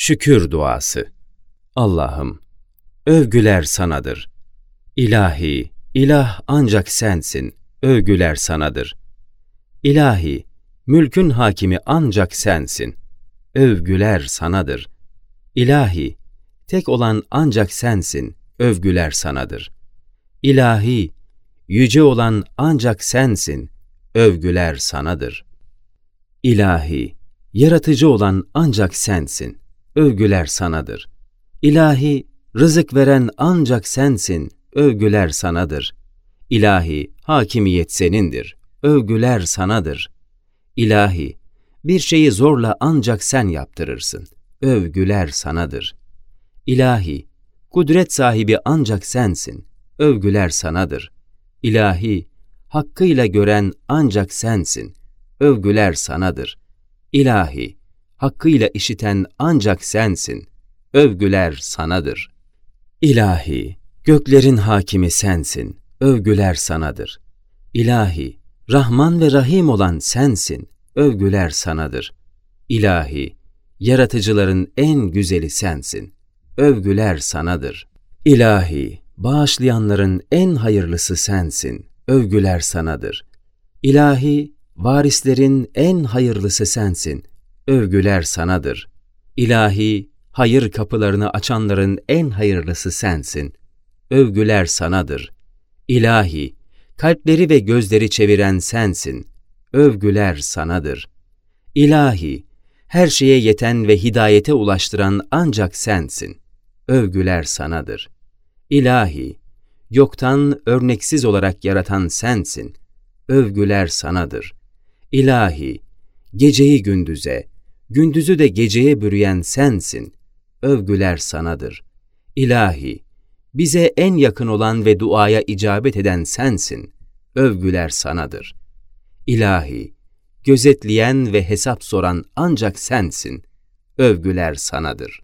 Şükür duası. Allah'ım, övgüler sanadır. İlahi, ilah ancak sensin, övgüler sanadır. İlahi, mülkün hakimi ancak sensin, övgüler sanadır. İlahi, tek olan ancak sensin, övgüler sanadır. İlahi, yüce olan ancak sensin, övgüler sanadır. İlahi, yaratıcı olan ancak sensin, övgüler sanadır. İlahi, rızık veren ancak sensin, övgüler sanadır. İlahi, hakimiyet senindir, övgüler sanadır. İlahi, bir şeyi zorla ancak sen yaptırırsın, övgüler sanadır. İlahi, kudret sahibi ancak sensin, övgüler sanadır. İlahi, hakkıyla gören ancak sensin, övgüler sanadır. İlahi, hakkıyla işiten ancak sensin, övgüler sanadır. İlahi, göklerin hakimi sensin, övgüler sanadır. İlahi, Rahman ve Rahim olan sensin, övgüler sanadır. İlahi, yaratıcıların en güzeli sensin, övgüler sanadır. İlahi, bağışlayanların en hayırlısı sensin, övgüler sanadır. İlahi, varislerin en hayırlısı sensin, övgüler sanadır. İlahi, hayır kapılarını açanların en hayırlısı sensin. Övgüler sanadır. İlahi, kalpleri ve gözleri çeviren sensin. Övgüler sanadır. İlahi, her şeye yeten ve hidayete ulaştıran ancak sensin. Övgüler sanadır. İlahi, yoktan örneksiz olarak yaratan sensin. Övgüler sanadır. İlahi, geceyi gündüze, gündüzü de geceye bürüyen sensin. Övgüler sanadır. İlahi, bize en yakın olan ve duaya icabet eden sensin. Övgüler sanadır. İlahi, gözetleyen ve hesap soran ancak sensin. Övgüler sanadır.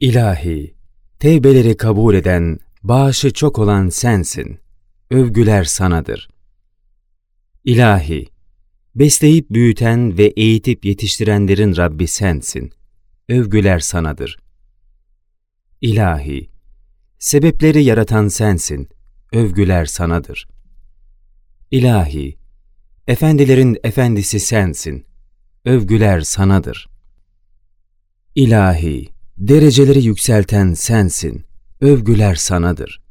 İlahi, tevbeleri kabul eden, bağışı çok olan sensin. Övgüler sanadır. İlahi, besleyip büyüten ve eğitip yetiştirenlerin Rabbi sensin. Övgüler sanadır. İlahi, sebepleri yaratan sensin. Övgüler sanadır. İlahi, efendilerin efendisi sensin. Övgüler sanadır. İlahi, dereceleri yükselten sensin. Övgüler sanadır.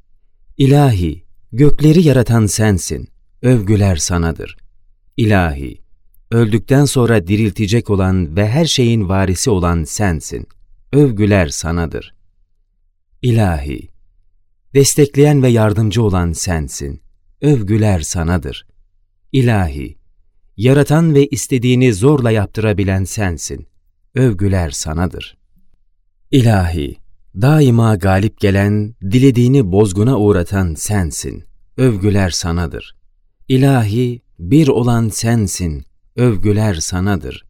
İlahi, gökleri yaratan sensin. Övgüler sanadır. İlahi, öldükten sonra diriltecek olan ve her şeyin varisi olan sensin. Övgüler sanadır. İlahi, destekleyen ve yardımcı olan sensin. Övgüler sanadır. İlahi, yaratan ve istediğini zorla yaptırabilen sensin. Övgüler sanadır. İlahi, daima galip gelen, dilediğini bozguna uğratan sensin. Övgüler sanadır. İlahi, bir olan sensin, övgüler sanadır.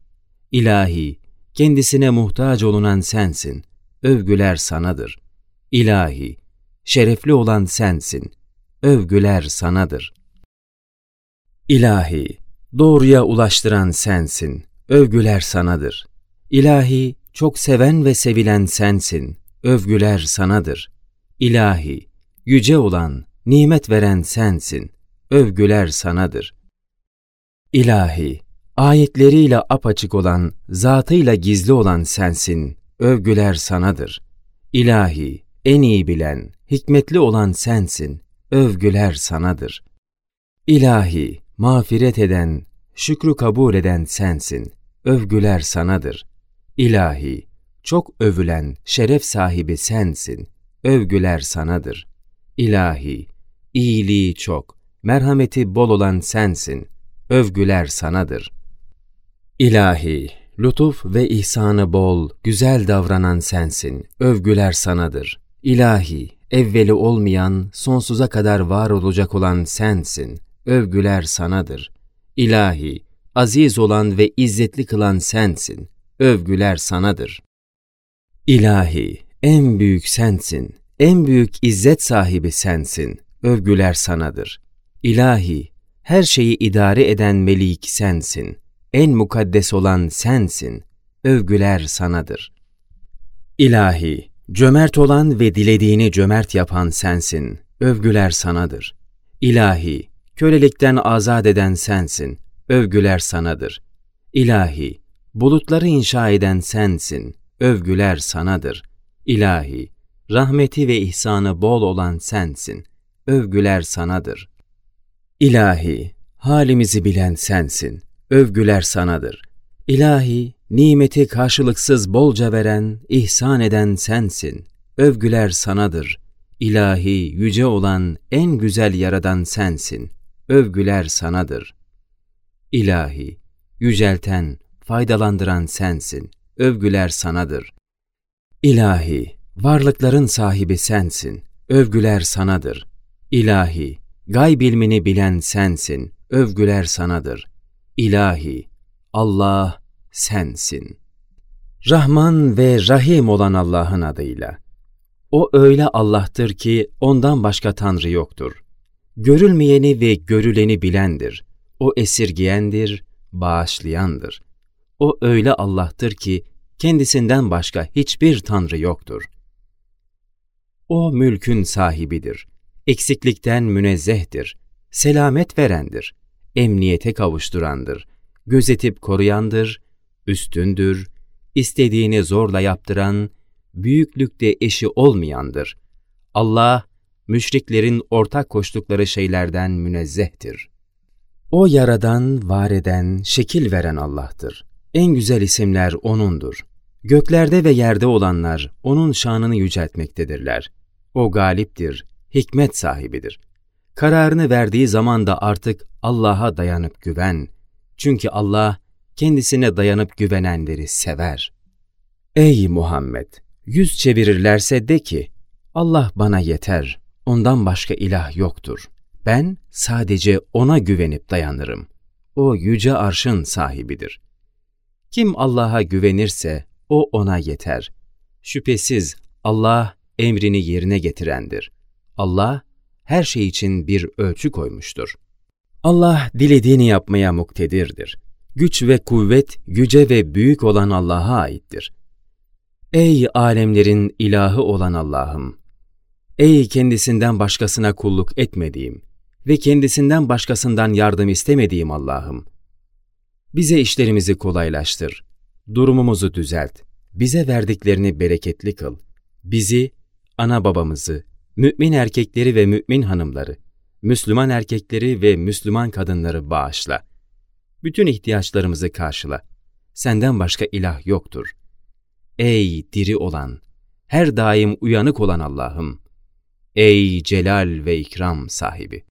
İlahi, kendisine muhtaç olunan sensin, övgüler sanadır. İlahi, şerefli olan sensin, övgüler sanadır. İlahi, doğruya ulaştıran sensin, övgüler sanadır. İlahi, çok seven ve sevilen sensin, övgüler sanadır. İlahi, yüce olan, nimet veren sensin, övgüler sanadır. İlahi, ayetleriyle apaçık olan, zatıyla gizli olan sensin, övgüler sanadır. İlahi, en iyi bilen, hikmetli olan sensin, övgüler sanadır. İlahi, mağfiret eden, şükrü kabul eden sensin, övgüler sanadır. İlahi, çok övülen, şeref sahibi sensin, övgüler sanadır. İlahi, iyiliği çok, merhameti bol olan sensin, övgüler sanadır. İlahi, lütuf ve ihsanı bol, güzel davranan sensin, övgüler sanadır. İlahi, evveli olmayan, sonsuza kadar var olacak olan sensin, övgüler sanadır. İlahi, aziz olan ve izzetli kılan sensin, övgüler sanadır. İlahi, en büyük sensin, en büyük izzet sahibi sensin, övgüler sanadır. İlahi, her şeyi idare eden melik sensin. En mukaddes olan sensin. Övgüler sanadır. İlahi, cömert olan ve dilediğini cömert yapan sensin. Övgüler sanadır. İlahi, kölelikten azat eden sensin. Övgüler sanadır. İlahi, bulutları inşa eden sensin. Övgüler sanadır. İlahi, rahmeti ve ihsanı bol olan sensin. Övgüler sanadır. İlahi, halimizi bilen sensin. Övgüler sanadır. İlahi, nimeti karşılıksız bolca veren, ihsan eden sensin. Övgüler sanadır. İlahi, yüce olan, en güzel yaradan sensin. Övgüler sanadır. İlahi, yücelten, faydalandıran sensin. Övgüler sanadır. İlahi, varlıkların sahibi sensin. Övgüler sanadır. İlahi, gayb ilmini bilen sensin. Övgüler sanadır. İlahi, Allah sensin. Rahman ve Rahim olan Allah'ın adıyla. O öyle Allah'tır ki ondan başka Tanrı yoktur. Görülmeyeni ve görüleni bilendir. O esirgiyendir, bağışlayandır. O öyle Allah'tır ki kendisinden başka hiçbir Tanrı yoktur. O mülkün sahibidir. Eksiklikten münezzehtir. Selamet verendir. Emniyete kavuşturandır. Gözetip koruyandır. Üstündür. istediğini zorla yaptıran, büyüklükte eşi olmayandır. Allah, müşriklerin ortak koştukları şeylerden münezzehtir. O yaradan, var eden, şekil veren Allah'tır. En güzel isimler O'nundur. Göklerde ve yerde olanlar O'nun şanını yüceltmektedirler. O galiptir, hikmet sahibidir. Kararını verdiği zaman da artık Allah'a dayanıp güven. Çünkü Allah kendisine dayanıp güvenenleri sever. Ey Muhammed! Yüz çevirirlerse de ki, Allah bana yeter, ondan başka ilah yoktur. Ben sadece O'na güvenip dayanırım. O yüce arşın sahibidir. Kim Allah'a güvenirse O ona yeter. Şüphesiz Allah emrini yerine getirendir. Allah her şey için bir ölçü koymuştur. Allah dilediğini yapmaya muktedirdir. Güç ve kuvvet yüce ve büyük olan Allah'a aittir. Ey alemlerin ilahı olan Allah'ım! Ey kendisinden başkasına kulluk etmediğim ve kendisinden başkasından yardım istemediğim Allah'ım! Bize işlerimizi kolaylaştır, durumumuzu düzelt, bize verdiklerini bereketli kıl, bizi, ana babamızı, mümin erkekleri ve mümin hanımları, Müslüman erkekleri ve Müslüman kadınları bağışla. Bütün ihtiyaçlarımızı karşıla. Senden başka ilah yoktur. Ey diri olan, her daim uyanık olan Allah'ım! Ey celal ve ikram sahibi!